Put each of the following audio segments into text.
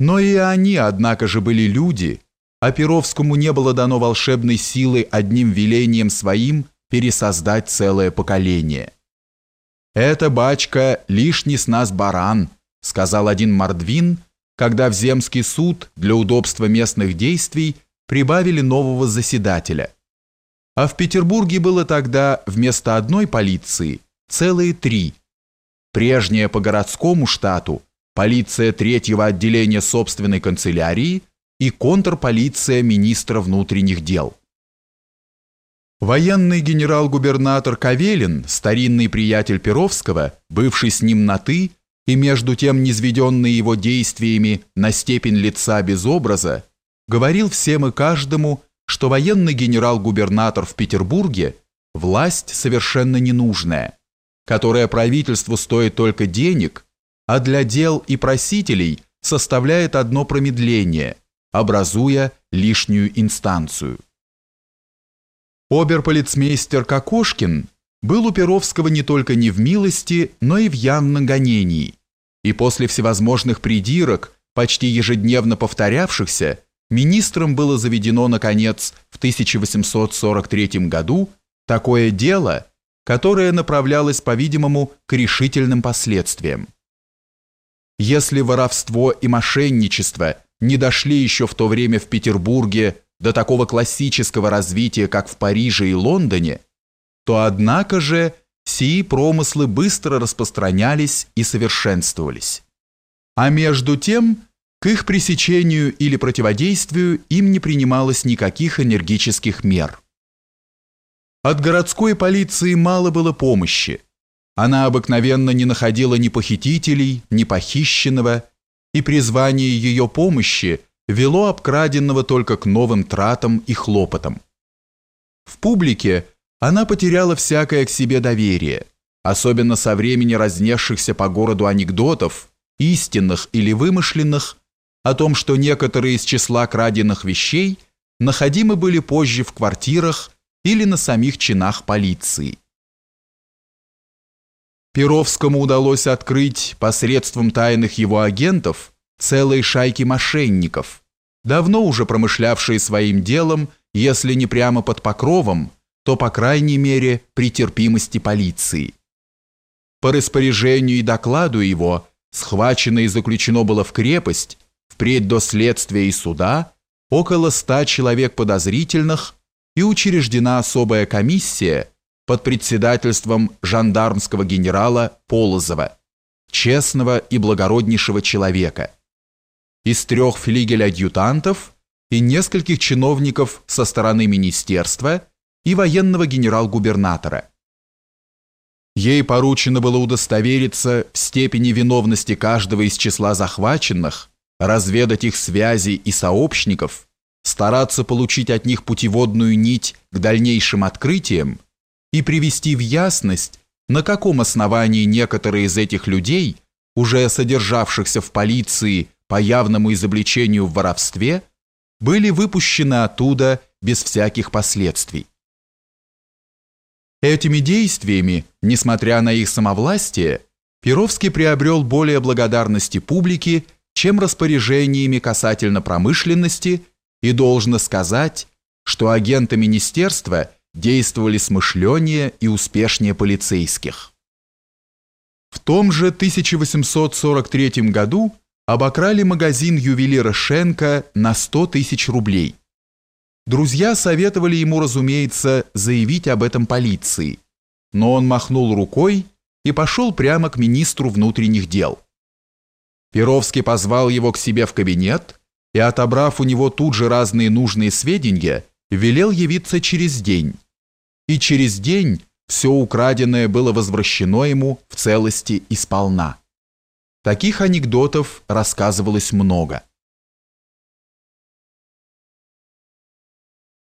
Но и они, однако же, были люди, а Перовскому не было дано волшебной силы одним велением своим пересоздать целое поколение. «Это, бачка, лишний с нас баран», сказал один Мордвин, когда в земский суд для удобства местных действий прибавили нового заседателя. А в Петербурге было тогда вместо одной полиции целые три. Прежняя по городскому штату – полиция третьего отделения собственной канцелярии и контрполиция министра внутренних дел. Военный генерал-губернатор Кавелин, старинный приятель Перовского, бывший с ним на «ты», и между тем низведенный его действиями на степень лица без образа, говорил всем и каждому, что военный генерал-губернатор в Петербурге – власть совершенно ненужная, которая правительству стоит только денег – а для дел и просителей составляет одно промедление, образуя лишнюю инстанцию. Оберполицмейстер Кокошкин был у Перовского не только не в милости, но и в явном гонении, и после всевозможных придирок, почти ежедневно повторявшихся, министром было заведено, наконец, в 1843 году такое дело, которое направлялось, по-видимому, к решительным последствиям. Если воровство и мошенничество не дошли еще в то время в Петербурге до такого классического развития, как в Париже и Лондоне, то однако же сии промыслы быстро распространялись и совершенствовались. А между тем, к их пресечению или противодействию им не принималось никаких энергических мер. От городской полиции мало было помощи, она обыкновенно не находила ни похитителей, ни похищенного, и призвание ее помощи вело обкраденного только к новым тратам и хлопотам. В публике она потеряла всякое к себе доверие, особенно со времени разнесшихся по городу анекдотов, истинных или вымышленных, о том, что некоторые из числа краденных вещей находимы были позже в квартирах или на самих чинах полиции. Перовскому удалось открыть посредством тайных его агентов целые шайки мошенников, давно уже промышлявшие своим делом, если не прямо под покровом, то, по крайней мере, при терпимости полиции. По распоряжению и докладу его, схвачено и заключено было в крепость, впредь до следствия и суда, около ста человек подозрительных, и учреждена особая комиссия, под председательством жандармского генерала Полозова, честного и благороднейшего человека, из трех флигель-адъютантов и нескольких чиновников со стороны министерства и военного генерал-губернатора. Ей поручено было удостовериться в степени виновности каждого из числа захваченных, разведать их связи и сообщников, стараться получить от них путеводную нить к дальнейшим открытиям и привести в ясность, на каком основании некоторые из этих людей, уже содержавшихся в полиции по явному изобличению в воровстве, были выпущены оттуда без всяких последствий. Этими действиями, несмотря на их самовластие, Перовский приобрел более благодарности публики, чем распоряжениями касательно промышленности, и должно сказать, что агенты министерства – действовали смышленнее и успешнее полицейских. В том же 1843 году обокрали магазин ювелира Шенка на 100 тысяч рублей. Друзья советовали ему, разумеется, заявить об этом полиции, но он махнул рукой и пошел прямо к министру внутренних дел. Перовский позвал его к себе в кабинет и, отобрав у него тут же разные нужные сведения, велел явиться через день. И через день все украденное было возвращено ему в целости и сполна. Таких анекдотов рассказывалось много.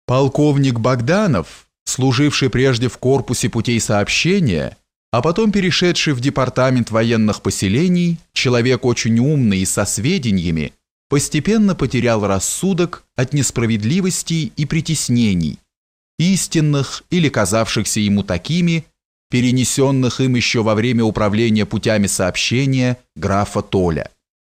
Полковник Богданов, служивший прежде в корпусе путей сообщения, а потом перешедший в департамент военных поселений, человек очень умный и со сведениями, постепенно потерял рассудок от несправедливостей и притеснений, истинных или казавшихся ему такими, перенесенных им еще во время управления путями сообщения графа Толя.